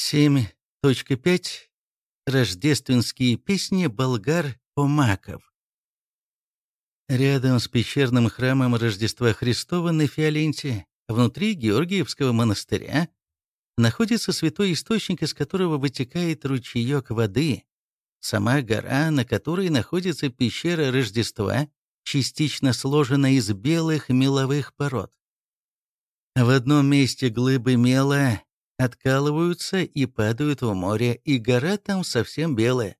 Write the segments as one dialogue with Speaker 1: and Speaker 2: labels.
Speaker 1: 7.5. Рождественские песни болгар-помаков. Рядом с пещерным храмом Рождества Христова на Фиоленте, внутри Георгиевского монастыря, находится святой источник, из которого вытекает ручеек воды. Сама гора, на которой находится пещера Рождества, частично сложена из белых меловых пород. В одном месте глыбы мела откалываются и падают в море, и гора там совсем белая.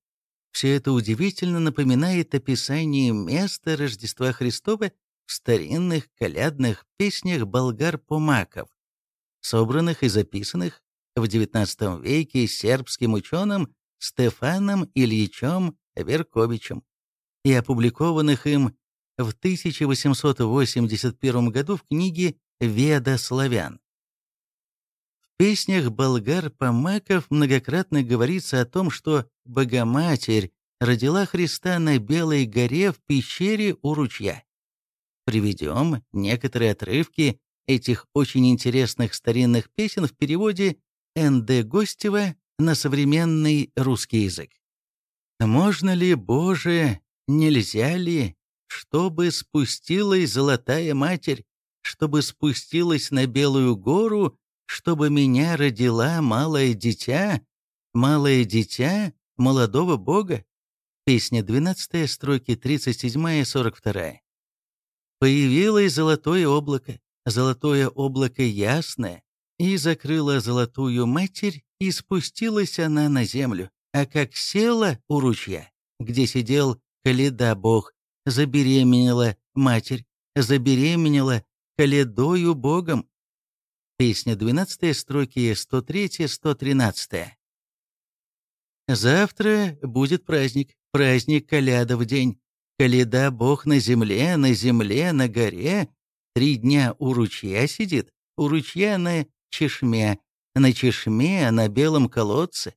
Speaker 1: Все это удивительно напоминает описание места Рождества Христова в старинных колядных песнях болгар-помаков, собранных и записанных в XIX веке сербским ученым Стефаном Ильичем Верковичем и опубликованных им в 1881 году в книге «Веда славян». Песнях болгар-помаков многократно говорится о том, что Богоматерь родила Христа на Белой горе в пещере у ручья. Приведем некоторые отрывки этих очень интересных старинных песен в переводе Н.Д. Гостева на современный русский язык. «Можно ли, Боже, нельзя ли, чтобы спустилась Золотая Матерь, чтобы спустилась на Белую гору, чтобы меня родила малое дитя, малое дитя молодого Бога?» Песня 12 строки 37-42. Появилось золотое облако, золотое облако ясное, и закрыла золотую матерь, и спустилась она на землю, а как села у ручья, где сидел Каледа Бог, забеременела матерь, забеременела Каледою Богом. Песня 12 строки 103-113. Завтра будет праздник, праздник Каляда в день. Каледа Бог на земле, на земле, на горе. Три дня у ручья сидит, у ручья на чешме, на чешме, на белом колодце.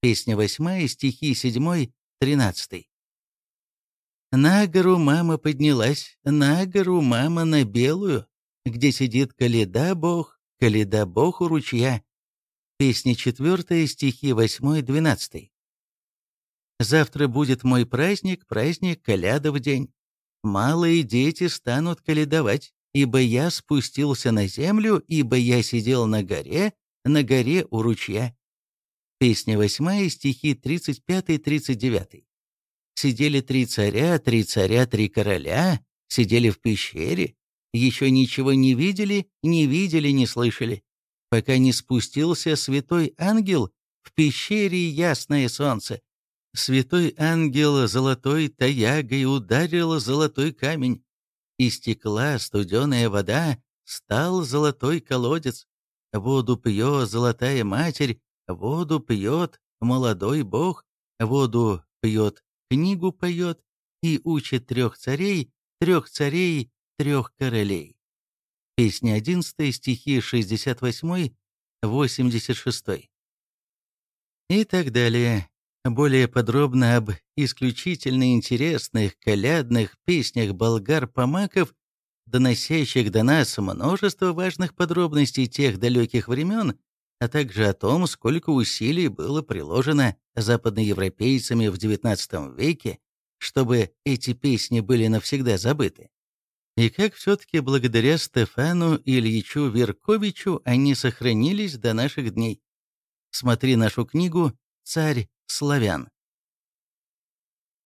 Speaker 1: Песня восьмая, стихи седьмой, тринадцатый. На гору мама поднялась, на гору мама на белую, где сидит Каледа Бог, Каледа Бог у ручья. Песня четвертая, стихи восьмой, двенадцатый. Завтра будет мой праздник, праздник Коляда в день. Малые дети станут каледовать, ибо я спустился на землю, ибо я сидел на горе, на горе у ручья. Песня восьмая, стихи 35-39. Сидели три царя, три царя, три короля, сидели в пещере, еще ничего не видели, не видели, не слышали, пока не спустился святой ангел в пещере ясное солнце. Святой ангел золотой таягой ударил золотой камень, Истекла студеная вода, стал золотой колодец. Воду пьет золотая матерь, воду пьет молодой бог, воду пьет, книгу поет и учит трех царей, трех царей, трех королей. Песня 11, стихи 68, 86. И так далее. Более подробно об исключительно интересных колядных песнях болгар-помаков, доносящих до нас множество важных подробностей тех далеких времен, а также о том, сколько усилий было приложено западноевропейцами в XIX веке, чтобы эти песни были навсегда забыты. И как все-таки благодаря Стефану Ильичу Верковичу они сохранились до наших дней. Смотри нашу книгу «Царь славян.